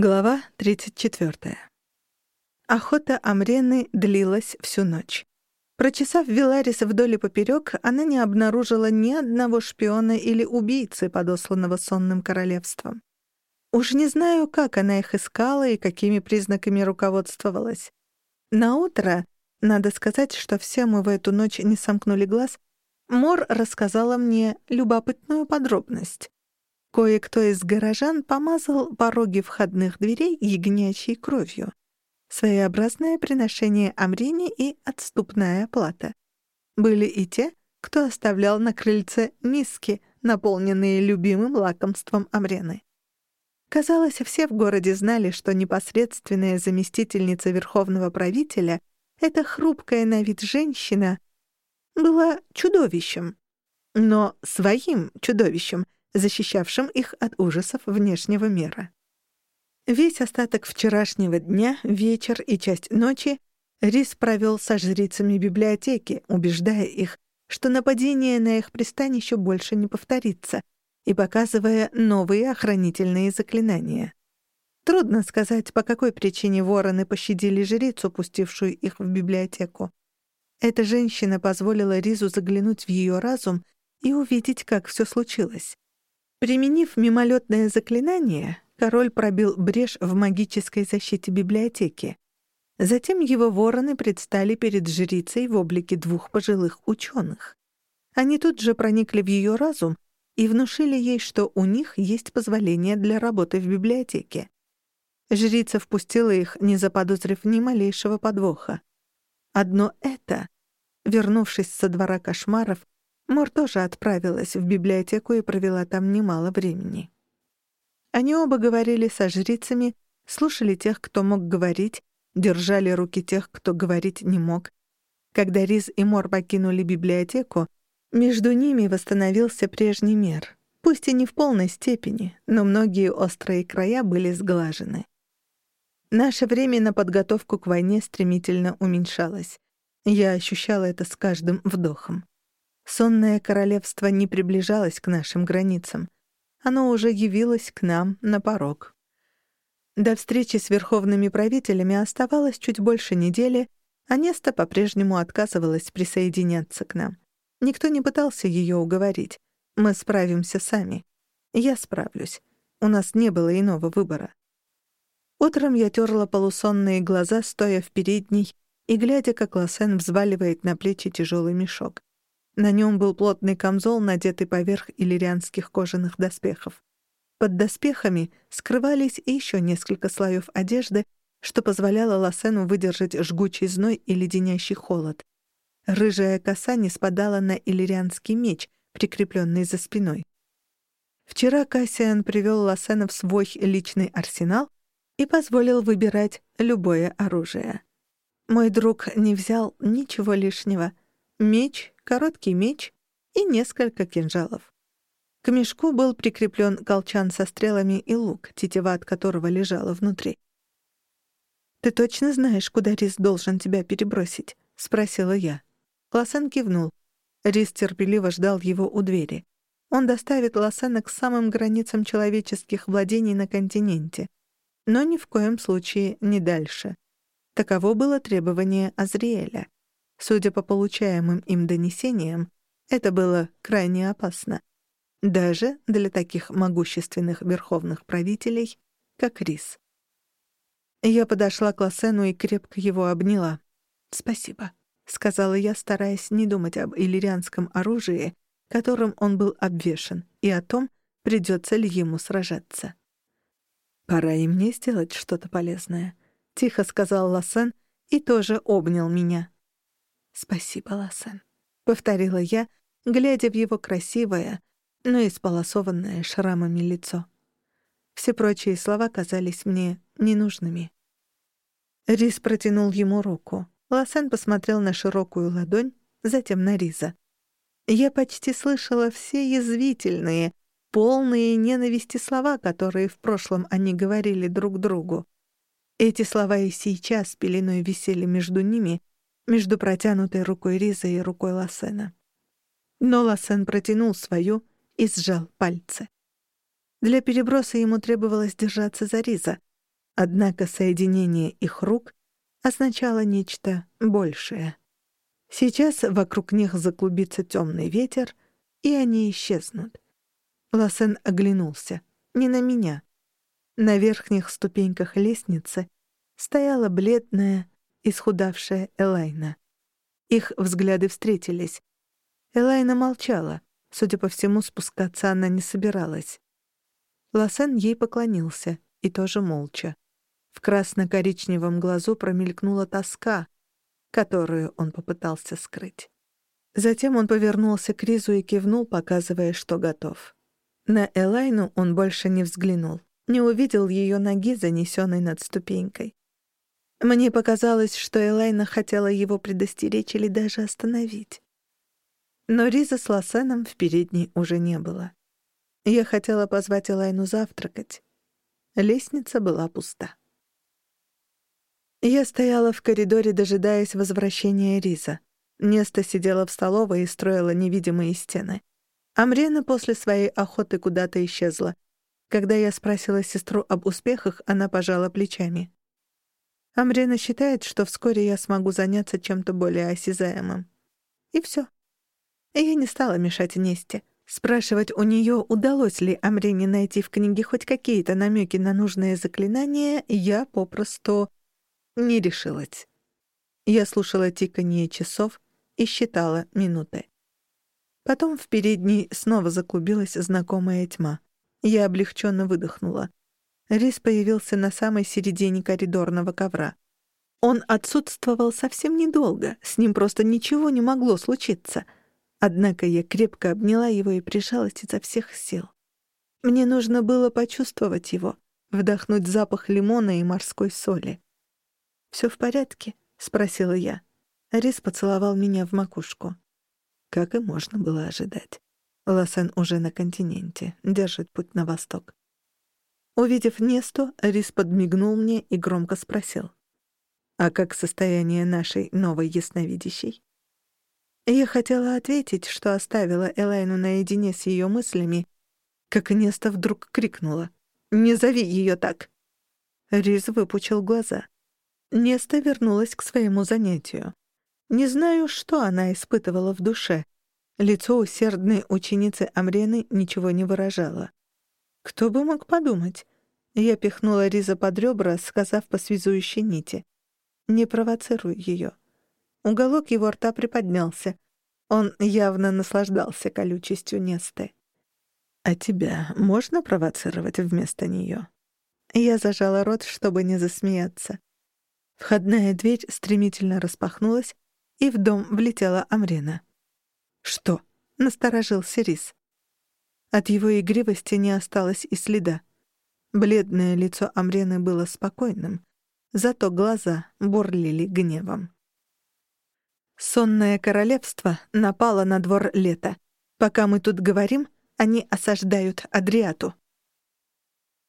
Глава 34. Охота Амрены длилась всю ночь. Прочесав Виларис вдоль и поперёк, она не обнаружила ни одного шпиона или убийцы, подосланного сонным королевством. Уж не знаю, как она их искала и какими признаками руководствовалась. На утро, надо сказать, что все мы в эту ночь не сомкнули глаз, Мор рассказала мне любопытную подробность. Кое-кто из горожан помазал пороги входных дверей ягнячьей кровью. Своеобразное приношение Амрине и отступная плата. Были и те, кто оставлял на крыльце миски, наполненные любимым лакомством Амрены. Казалось, все в городе знали, что непосредственная заместительница верховного правителя, эта хрупкая на вид женщина, была чудовищем. Но своим чудовищем — защищавшим их от ужасов внешнего мира. Весь остаток вчерашнего дня, вечер и часть ночи Рис провел со жрицами библиотеки, убеждая их, что нападение на их пристанище больше не повторится, и показывая новые охранительные заклинания. Трудно сказать, по какой причине вороны пощадили жрицу, пустившую их в библиотеку. Эта женщина позволила Ризу заглянуть в ее разум и увидеть, как все случилось. Применив мимолетное заклинание, король пробил брешь в магической защите библиотеки. Затем его вороны предстали перед жрицей в облике двух пожилых ученых. Они тут же проникли в ее разум и внушили ей, что у них есть позволение для работы в библиотеке. Жрица впустила их, не заподозрив ни малейшего подвоха. Одно это, вернувшись со двора кошмаров, Мор тоже отправилась в библиотеку и провела там немало времени. Они оба говорили со жрицами, слушали тех, кто мог говорить, держали руки тех, кто говорить не мог. Когда Риз и Мор покинули библиотеку, между ними восстановился прежний мир. Пусть и не в полной степени, но многие острые края были сглажены. Наше время на подготовку к войне стремительно уменьшалось. Я ощущала это с каждым вдохом. Сонное королевство не приближалось к нашим границам. Оно уже явилось к нам на порог. До встречи с верховными правителями оставалось чуть больше недели, а Неста по-прежнему отказывалась присоединяться к нам. Никто не пытался ее уговорить. Мы справимся сами. Я справлюсь. У нас не было иного выбора. Утром я терла полусонные глаза, стоя в передней и глядя, как Лосен взваливает на плечи тяжелый мешок. На нем был плотный камзол, надетый поверх иллирианских кожаных доспехов. Под доспехами скрывались еще несколько слоев одежды, что позволяло Лосену выдержать жгучий зной и леденящий холод. Рыжая коса не спадала на иллирианский меч, прикрепленный за спиной. Вчера Кассиан привел Лосена в свой личный арсенал и позволил выбирать любое оружие. Мой друг не взял ничего лишнего. Меч короткий меч и несколько кинжалов. К мешку был прикреплен колчан со стрелами и лук, тетива от которого лежала внутри. «Ты точно знаешь, куда Рис должен тебя перебросить?» — спросила я. Лосен кивнул. Рис терпеливо ждал его у двери. Он доставит Лосена к самым границам человеческих владений на континенте. Но ни в коем случае не дальше. Таково было требование Азриэля. Судя по получаемым им донесениям, это было крайне опасно. Даже для таких могущественных верховных правителей, как Рис. Я подошла к Лосену и крепко его обняла. «Спасибо», — сказала я, стараясь не думать об иллирианском оружии, которым он был обвешан, и о том, придется ли ему сражаться. «Пора и мне сделать что-то полезное», — тихо сказал Лосен и тоже обнял меня. «Спасибо, Ласан», — повторила я, глядя в его красивое, но исполосованное шрамами лицо. Все прочие слова казались мне ненужными. Рис протянул ему руку. Ласан посмотрел на широкую ладонь, затем на Риза. Я почти слышала все язвительные, полные ненависти слова, которые в прошлом они говорили друг другу. Эти слова и сейчас пеленой висели между ними, между протянутой рукой Риза и рукой Лассена. Но Лассен протянул свою и сжал пальцы. Для переброса ему требовалось держаться за Риза, Однако соединение их рук означало нечто большее. Сейчас вокруг них заклубится темный ветер, и они исчезнут. Лосен оглянулся. Не на меня. На верхних ступеньках лестницы стояла бледная, исхудавшая Элайна. Их взгляды встретились. Элайна молчала. Судя по всему, спускаться она не собиралась. Лосен ей поклонился, и тоже молча. В красно-коричневом глазу промелькнула тоска, которую он попытался скрыть. Затем он повернулся к Ризу и кивнул, показывая, что готов. На Элайну он больше не взглянул, не увидел ее ноги, занесенной над ступенькой. Мне показалось, что Элайна хотела его предостеречь или даже остановить. Но Риза с Лосеном в передней уже не было. Я хотела позвать Элайну завтракать. Лестница была пуста. Я стояла в коридоре, дожидаясь возвращения Риза. Неста сидела в столовой и строила невидимые стены. Амрена после своей охоты куда-то исчезла. Когда я спросила сестру об успехах, она пожала плечами. Амрена считает, что вскоре я смогу заняться чем-то более осязаемым. И всё. Я не стала мешать Несте. Спрашивать у неё, удалось ли Амрене найти в книге хоть какие-то намёки на нужные заклинания, я попросту не решилась. Я слушала тиканье часов и считала минуты. Потом в передней снова заклубилась знакомая тьма. Я облегченно выдохнула. Рис появился на самой середине коридорного ковра. Он отсутствовал совсем недолго, с ним просто ничего не могло случиться. Однако я крепко обняла его и прижалась изо всех сил. Мне нужно было почувствовать его, вдохнуть запах лимона и морской соли. «Всё в порядке?» — спросила я. Рис поцеловал меня в макушку. Как и можно было ожидать. Лосен уже на континенте, держит путь на восток. Увидев Несту, Рис подмигнул мне и громко спросил. «А как состояние нашей новой ясновидящей?» Я хотела ответить, что оставила Элайну наедине с ее мыслями, как Неста вдруг крикнула. «Не зови ее так!» Рис выпучил глаза. Неста вернулась к своему занятию. Не знаю, что она испытывала в душе. Лицо усердной ученицы Амрены ничего не выражало. Кто бы мог подумать? Я пихнула Риза под ребра, сказав по связующей нити. «Не провоцируй ее». Уголок его рта приподнялся. Он явно наслаждался колючестью Несты. «А тебя можно провоцировать вместо нее?» Я зажала рот, чтобы не засмеяться. Входная дверь стремительно распахнулась, и в дом влетела Амрина. «Что?» — насторожился Рис. От его игривости не осталось и следа. Бледное лицо Амрены было спокойным, зато глаза бурлили гневом. Сонное королевство напало на двор лета. Пока мы тут говорим, они осаждают Адриату.